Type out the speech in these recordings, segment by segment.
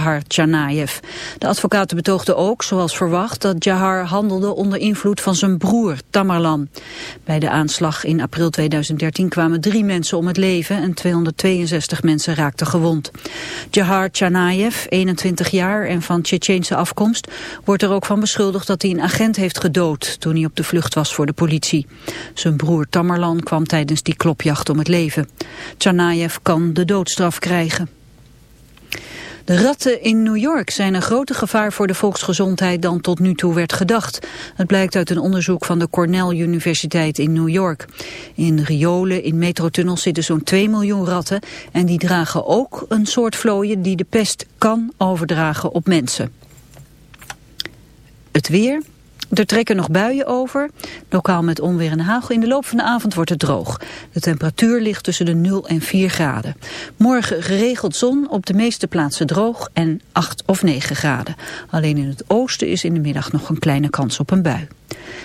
Jahar. De advocaten betoogden ook, zoals verwacht, dat Jahar handelde onder invloed van zijn broer Tamerlan. Bij de aanslag in april 2013 kwamen drie mensen om het leven en 262 mensen raakten gewond. Jahar Tsarnaev, 21 jaar en van Tsjetsjeense afkomst, wordt er ook van beschuldigd dat hij een agent heeft gedood toen hij op de vlucht was voor de politie. Zijn broer Tamerlan kwam tijdens die klopjacht om het leven. Tsarnaev kan de doodstraf krijgen. De ratten in New York zijn een groter gevaar voor de volksgezondheid dan tot nu toe werd gedacht. Het blijkt uit een onderzoek van de Cornell Universiteit in New York. In riolen, in metrotunnels zitten zo'n 2 miljoen ratten en die dragen ook een soort vlooien die de pest kan overdragen op mensen. Het weer, er trekken nog buien over, lokaal met onweer en hagel. In de loop van de avond wordt het droog. De temperatuur ligt tussen de 0 en 4 graden. Morgen geregeld zon, op de meeste plaatsen droog en 8 of 9 graden. Alleen in het oosten is in de middag nog een kleine kans op een bui.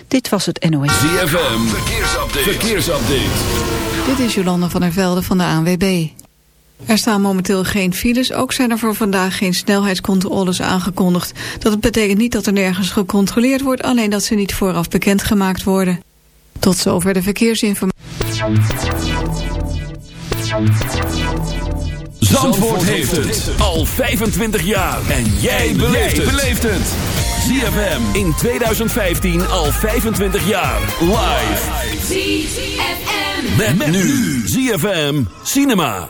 Dit was het NOS. ZFM, verkeersupdate. verkeersupdate. Dit is Jolanda van der Velde van de ANWB. Er staan momenteel geen files, ook zijn er voor vandaag geen snelheidscontroles aangekondigd. Dat betekent niet dat er nergens gecontroleerd wordt, alleen dat ze niet vooraf bekendgemaakt worden. Tot zover de verkeersinformatie. Zandvoort heeft het al 25 jaar en jij beleeft het. ZFM in 2015 al 25 jaar live. ZFM met nu ZFM Cinema.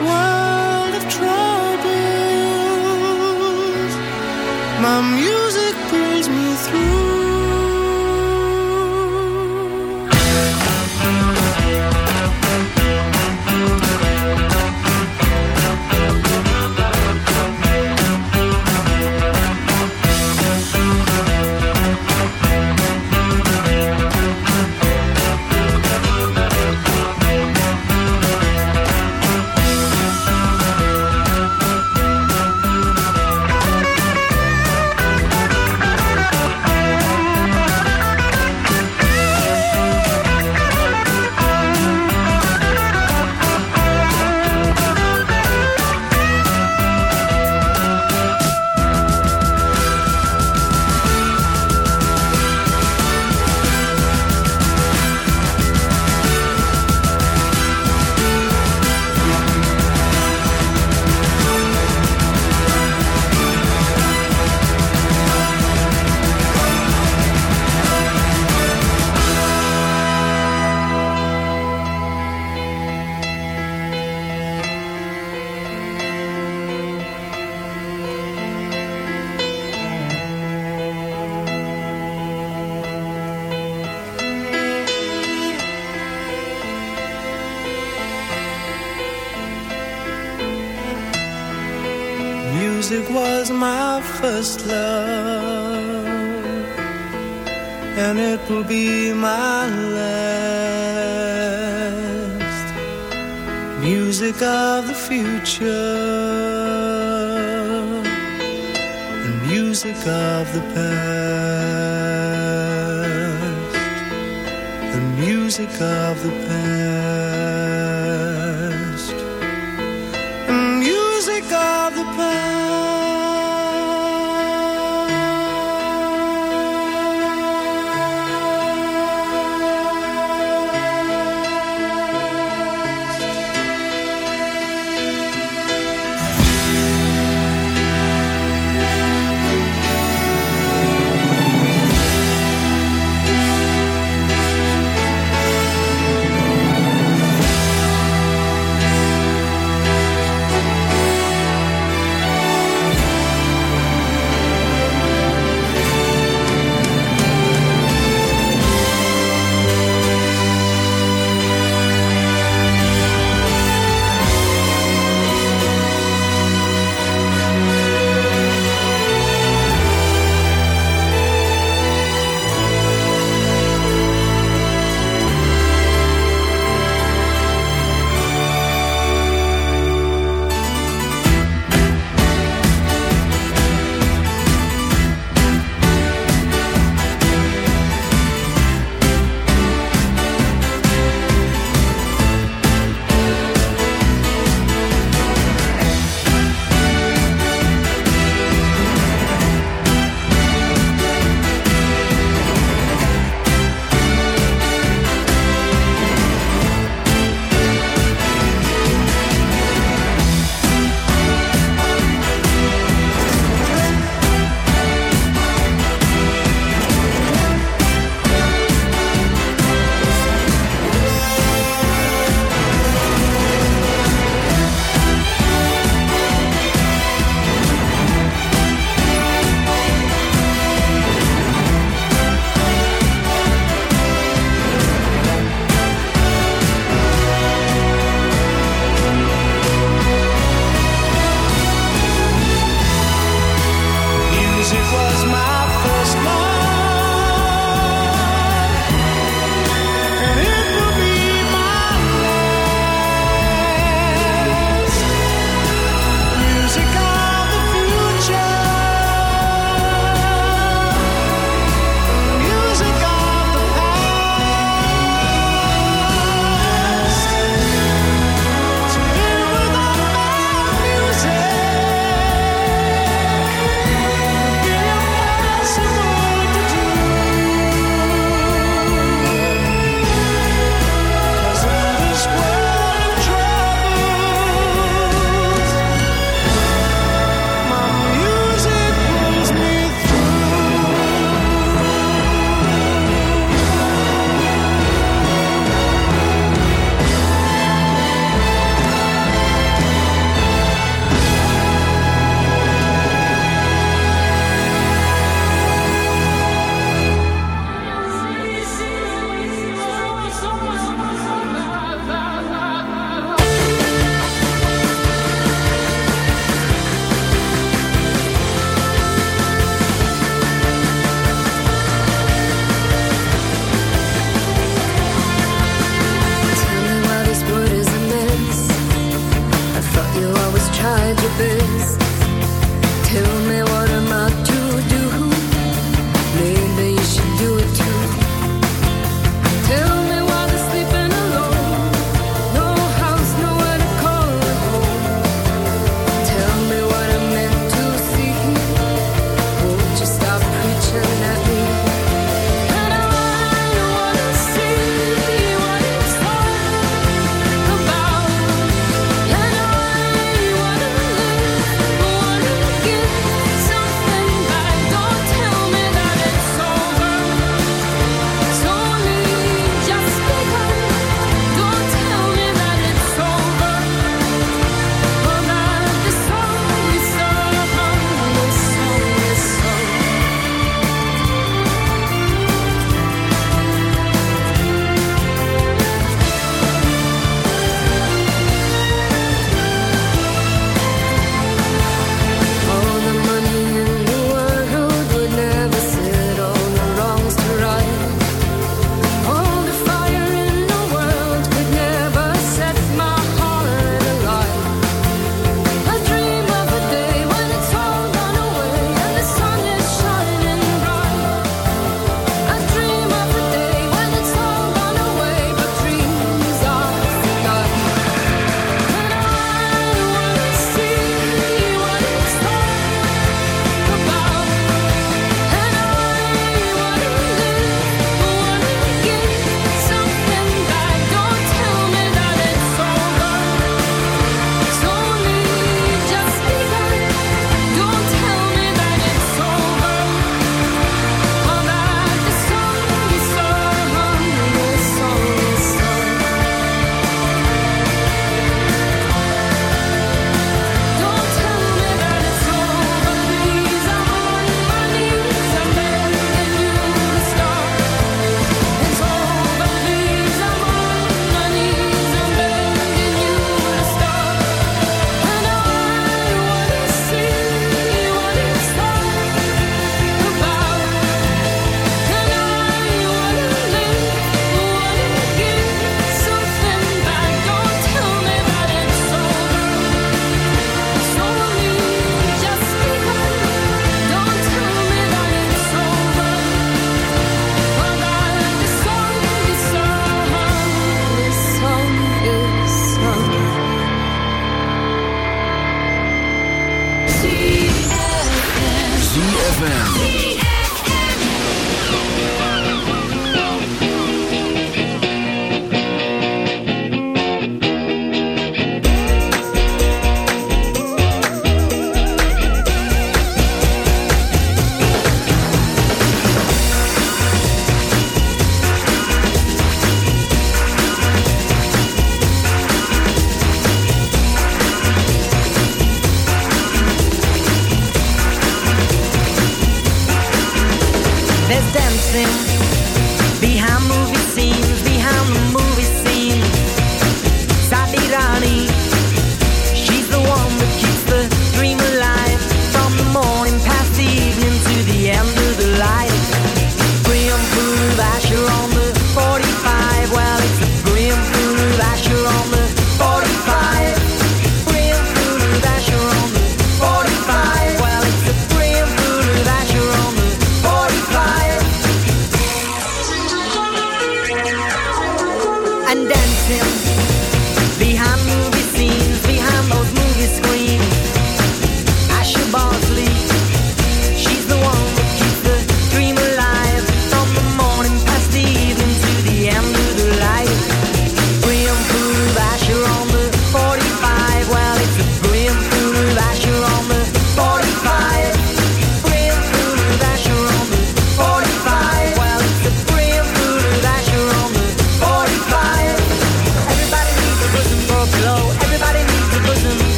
world of troubles, my music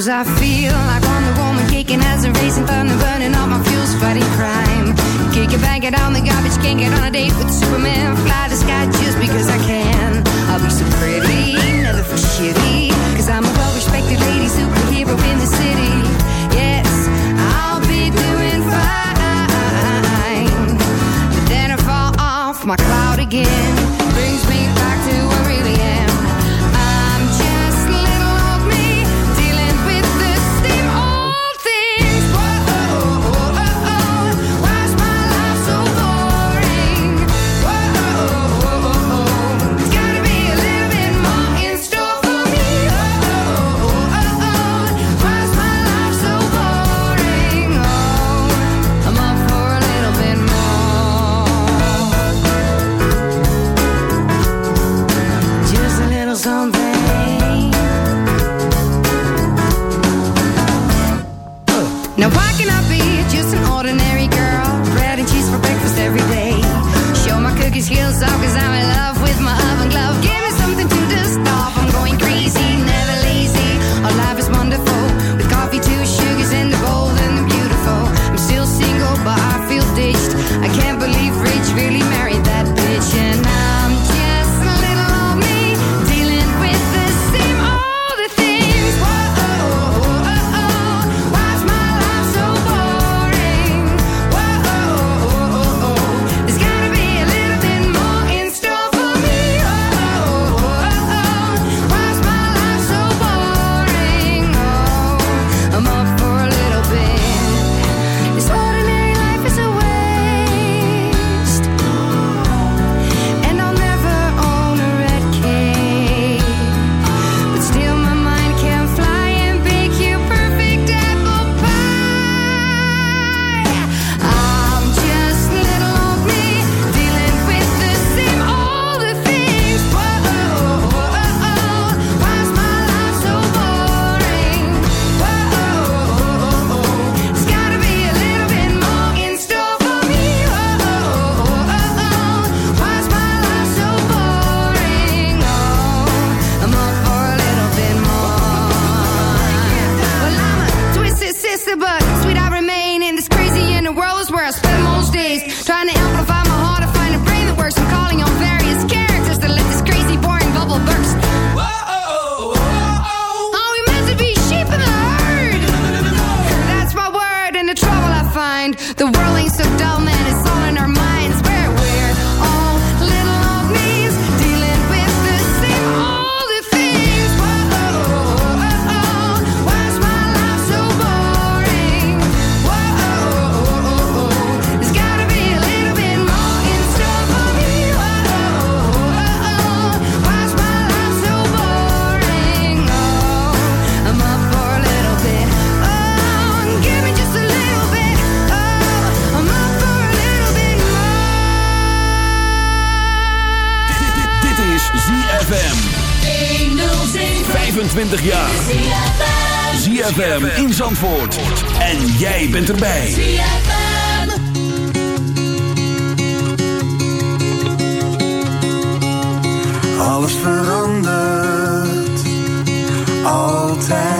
Sometimes I mind. The whirling 25 jaar. ZFM in Zandvoort. En jij bent erbij. Alles verandert. Altijd.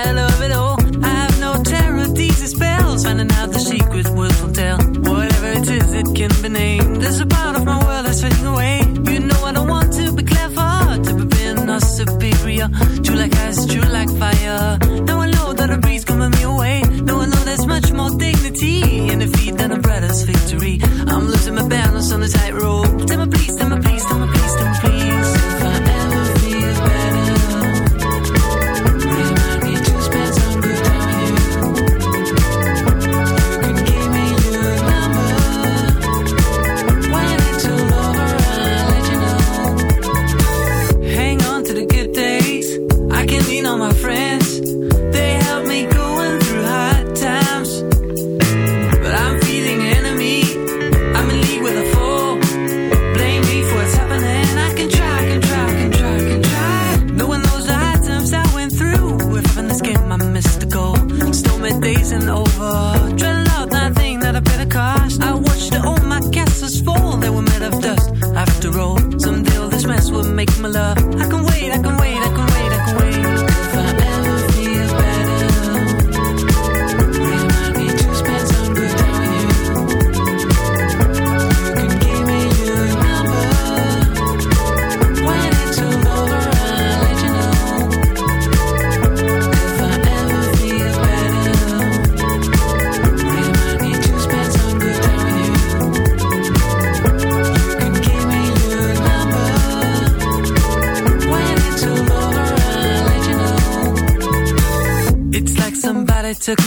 passing over. Dreadlock, that thing that I better cost. I watched all my castles fall, they were made of dust. After all, someday all this mess would make my love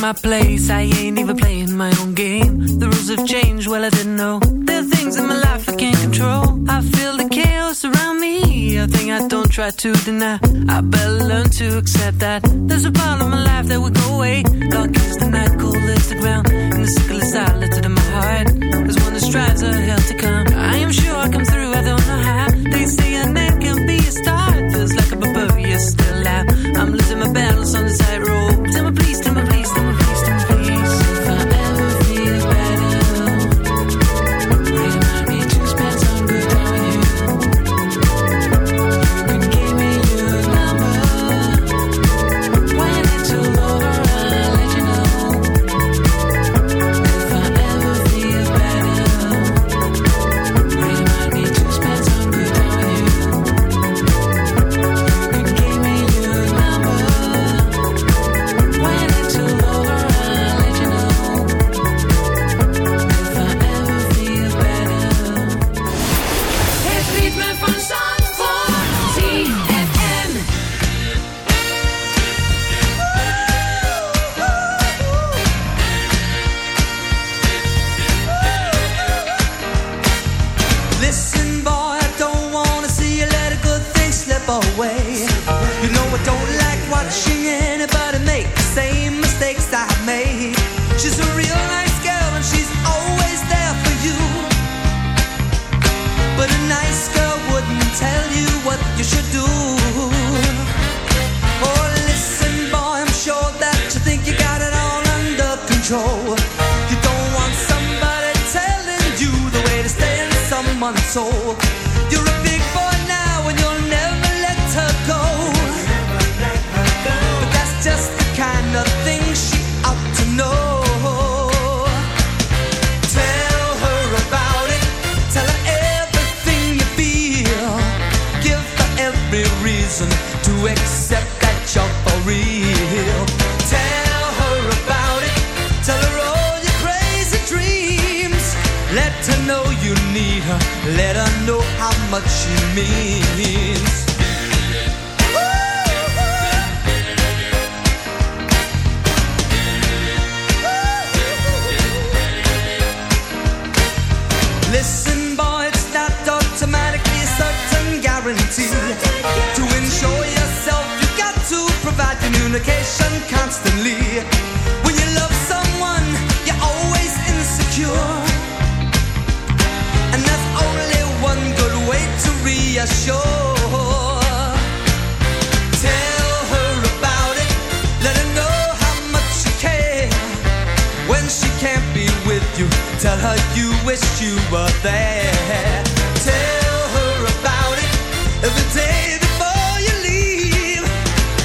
my place. I ain't Tell her you wished you were there. Tell her about it the day before you leave.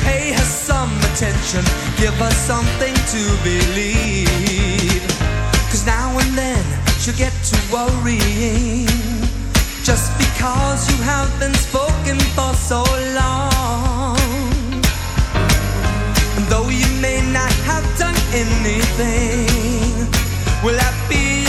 Pay her some attention, give her something to believe. Cause now and then she'll get to worrying. Just because you have been spoken for so long. And though you may not have done anything, will that be?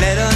Let us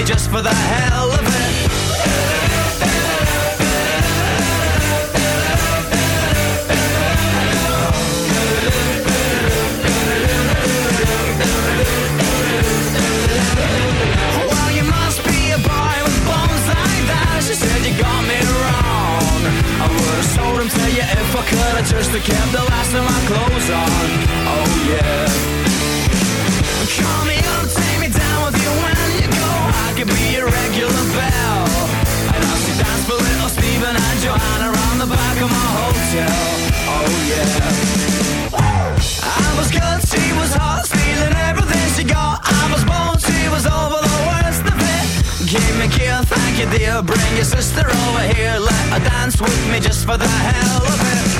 Me just for the hell of it. Well, you must be a boy with bones like that. She said you got me wrong. I would've to if I could. I just kept the last of my clothes on. Oh yeah. Could be a regular bell. And I'll see dance for little Stephen and Joanna around the back of my hotel. Oh yeah. I was good, she was hot, stealing everything she got. I was born, she was over the worst of it. Give me a thank you dear. Bring your sister over here, let her dance with me just for the hell of it.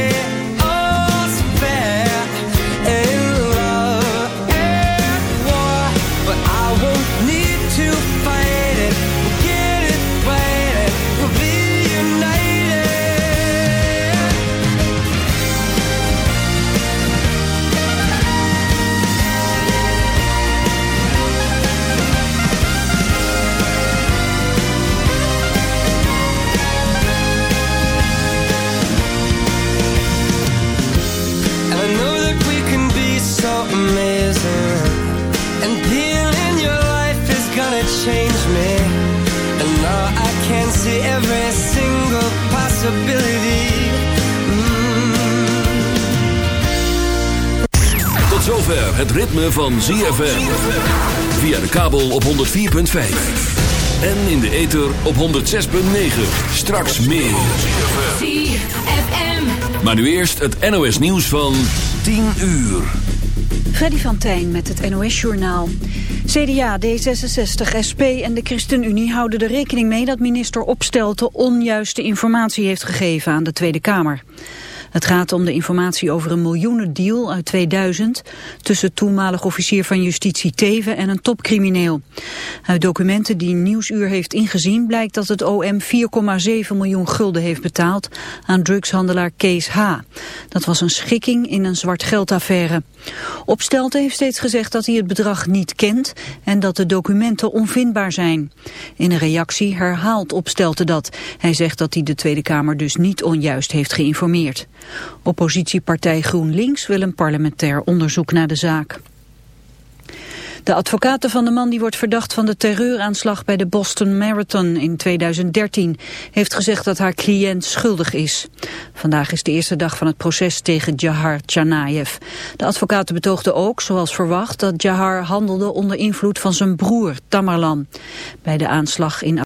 het ritme van ZFM. Via de kabel op 104.5. En in de ether op 106.9. Straks meer. Maar nu eerst het NOS nieuws van 10 uur. Freddy van Tijn met het NOS-journaal. CDA, D66, SP en de ChristenUnie houden er rekening mee... dat minister Opstelten onjuiste informatie heeft gegeven aan de Tweede Kamer. Het gaat om de informatie over een miljoenendeal uit 2000... tussen toenmalig officier van justitie Teven en een topcrimineel. Uit documenten die Nieuwsuur heeft ingezien... blijkt dat het OM 4,7 miljoen gulden heeft betaald... aan drugshandelaar Kees H. Dat was een schikking in een zwart geldaffaire. Opstelten heeft steeds gezegd dat hij het bedrag niet kent... en dat de documenten onvindbaar zijn. In een reactie herhaalt Opstelten dat. Hij zegt dat hij de Tweede Kamer dus niet onjuist heeft geïnformeerd. Oppositiepartij GroenLinks wil een parlementair onderzoek naar de zaak. De advocaten van de man die wordt verdacht van de terreuraanslag bij de Boston Marathon in 2013 heeft gezegd dat haar cliënt schuldig is. Vandaag is de eerste dag van het proces tegen Jahar Tsarnaev. De advocaten betoogden ook, zoals verwacht, dat Jahar handelde onder invloed van zijn broer Tamerlan. Bij de aanslag in